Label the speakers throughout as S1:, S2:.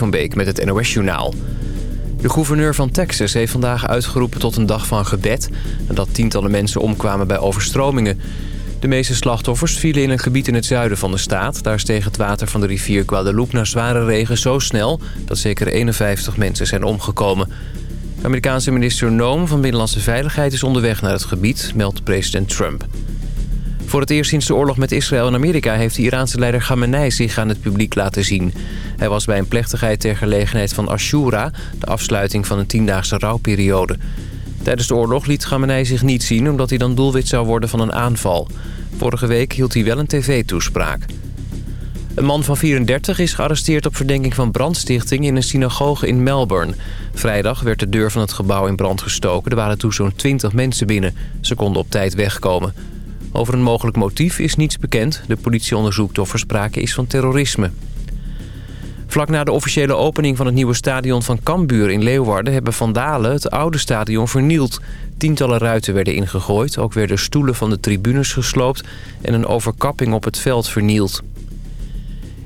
S1: van Beek met het NOS Journaal. De gouverneur van Texas heeft vandaag uitgeroepen tot een dag van gebed... nadat tientallen mensen omkwamen bij overstromingen. De meeste slachtoffers vielen in een gebied in het zuiden van de staat. Daar steeg het water van de rivier Guadalupe na zware regen zo snel... dat zeker 51 mensen zijn omgekomen. Amerikaanse minister Noem van Binnenlandse Veiligheid is onderweg naar het gebied... meldt president Trump. Voor het eerst sinds de oorlog met Israël en Amerika... heeft de Iraanse leider Khamenei zich aan het publiek laten zien. Hij was bij een plechtigheid ter gelegenheid van Ashura... de afsluiting van een tiendaagse rouwperiode. Tijdens de oorlog liet Khamenei zich niet zien... omdat hij dan doelwit zou worden van een aanval. Vorige week hield hij wel een tv-toespraak. Een man van 34 is gearresteerd op verdenking van brandstichting in een synagoge in Melbourne. Vrijdag werd de deur van het gebouw in brand gestoken. Er waren toen zo'n 20 mensen binnen. Ze konden op tijd wegkomen. Over een mogelijk motief is niets bekend. De politie onderzoekt of er sprake is van terrorisme. Vlak na de officiële opening van het nieuwe stadion van Cambuur in Leeuwarden... hebben vandalen het oude stadion vernield. Tientallen ruiten werden ingegooid. Ook werden stoelen van de tribunes gesloopt... en een overkapping op het veld vernield.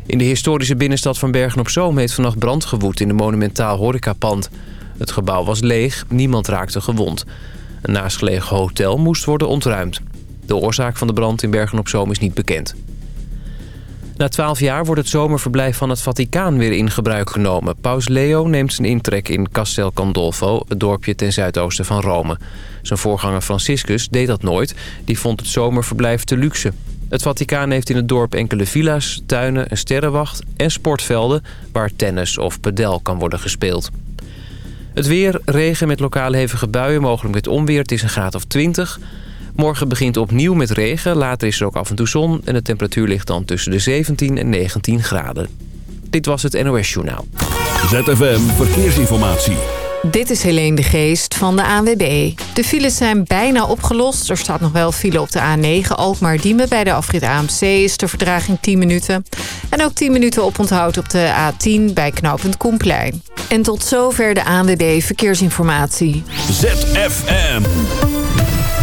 S1: In de historische binnenstad van Bergen-op-Zoom... heeft vannacht brand gewoed in een monumentaal horecapand. Het gebouw was leeg, niemand raakte gewond. Een naastgelegen hotel moest worden ontruimd. De oorzaak van de brand in Bergen-op-Zoom is niet bekend. Na twaalf jaar wordt het zomerverblijf van het Vaticaan weer in gebruik genomen. Paus Leo neemt zijn intrek in Castel Gandolfo, het dorpje ten zuidoosten van Rome. Zijn voorganger Franciscus deed dat nooit. Die vond het zomerverblijf te luxe. Het Vaticaan heeft in het dorp enkele villa's, tuinen, een sterrenwacht en sportvelden... waar tennis of padel kan worden gespeeld. Het weer, regen met lokale hevige buien, mogelijk met onweer. Het is een graad of 20. Morgen begint opnieuw met regen. Later is er ook af en toe zon. En de temperatuur ligt dan tussen de 17 en 19 graden. Dit was het NOS Journaal.
S2: ZFM Verkeersinformatie.
S3: Dit is Helene de Geest van de ANWB. De files zijn bijna opgelost. Er staat nog wel file op de A9 Alkmaar-Diemen. Bij de afrit AMC is de verdraging 10 minuten. En ook 10 minuten oponthoud op de A10 bij knooppunt Koenplein. En tot zover de ANWB Verkeersinformatie.
S2: ZFM.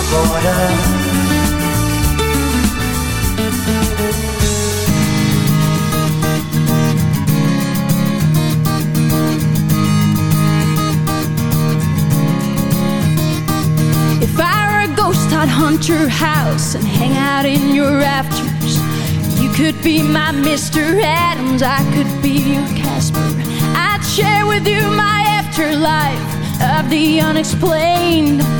S4: The border.
S5: If I were a ghost, I'd hunt your house and hang out in your rafters. You could be my Mr. Adams, I could be your Casper. I'd share with you my afterlife of the unexplained.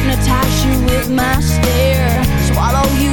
S5: Hypnotize you with my stare, swallow you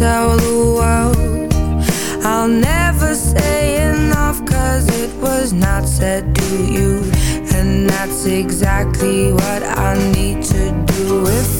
S6: Tell the world, I'll never say enough. Cause it was not said to you. And that's exactly what I need to do if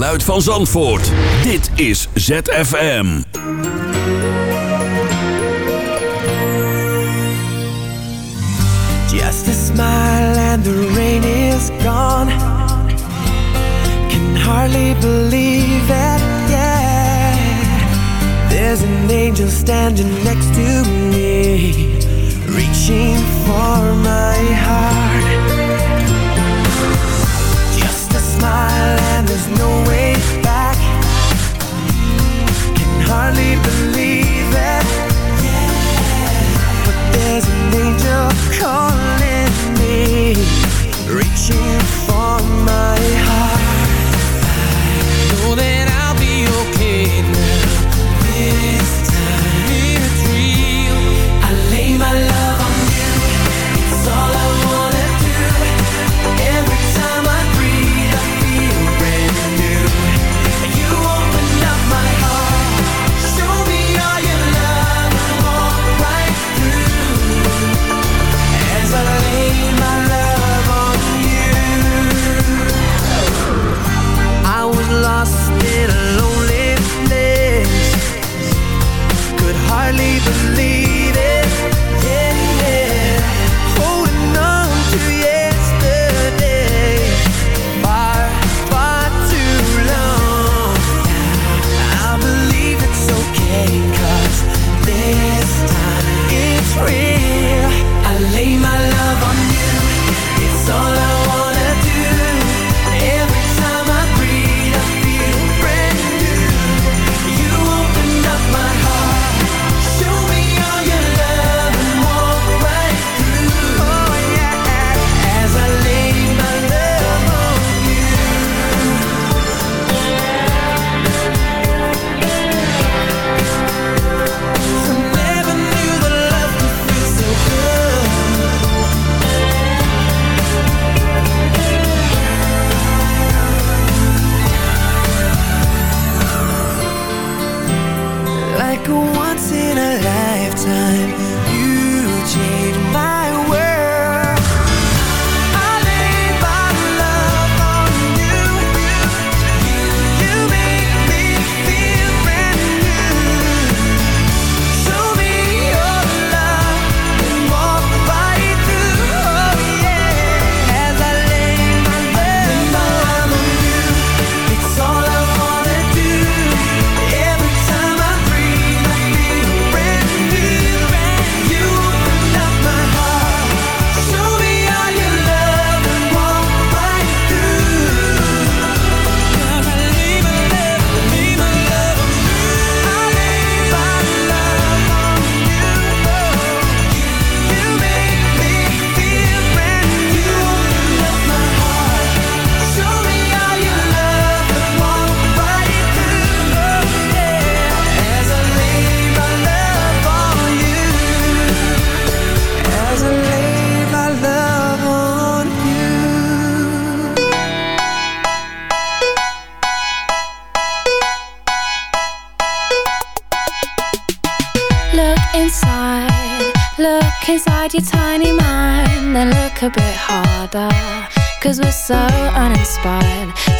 S2: geluid van Zandvoort. Dit is ZFM.
S7: Just a smile and the rain is gone. Can hardly believe it, yeah. There's an angel standing next to me. Reaching for my heart.